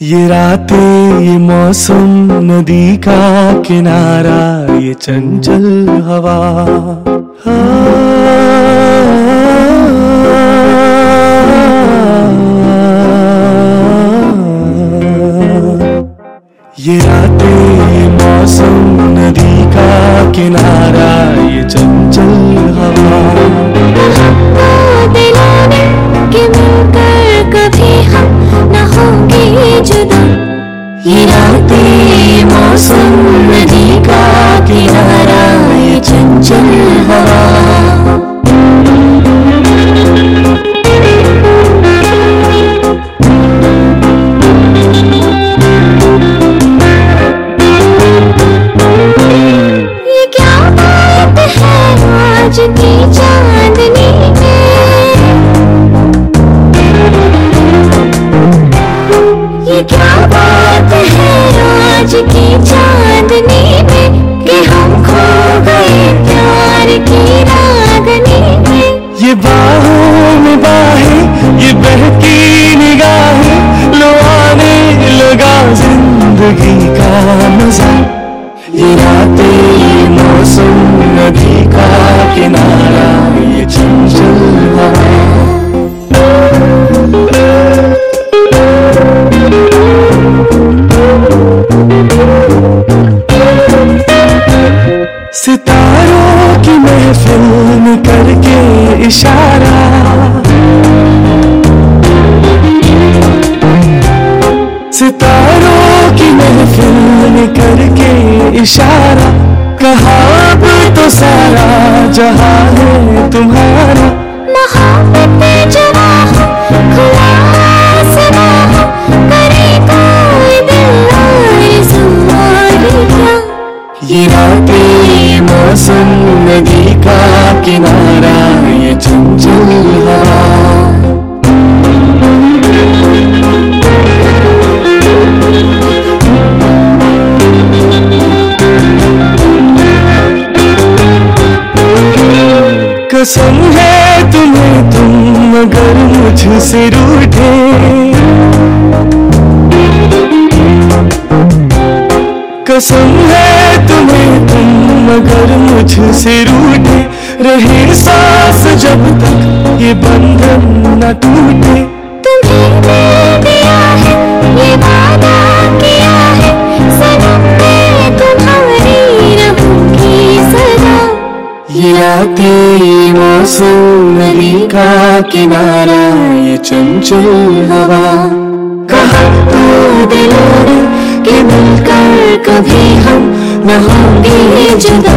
ये रातें, ये मौसम, नदी का किनारा, ये चंचल हवा। ये रातें, ये मौसम, नदी का किनारा, ये चंचल ये मौसम नदी का किनारा ये चंचल हवा। ये क्या बात है? आज की चांदनी मज़ा ये ये मौसम नदी का किनारा ये चंचल सितारों की महफिल करके इशारा करके इशारा। कहा अब तो सारा जहाँ है तुम्हारा। रातें ये मौसम नदी का किनारा ये चंचल कसम है तुम्हें, तुम मगर मुझसे रूठे। कसम है तुम्हें, तुम मगर मुझसे रूठे। रहे सांस जब तक ये बंधन न टूटे। तुम्हें मैं दिया है, ये वादा मौसम नदी का किनारा, ये चंचल हवा। कहा तो ने मिलकर कभी हम न होंगे जुदा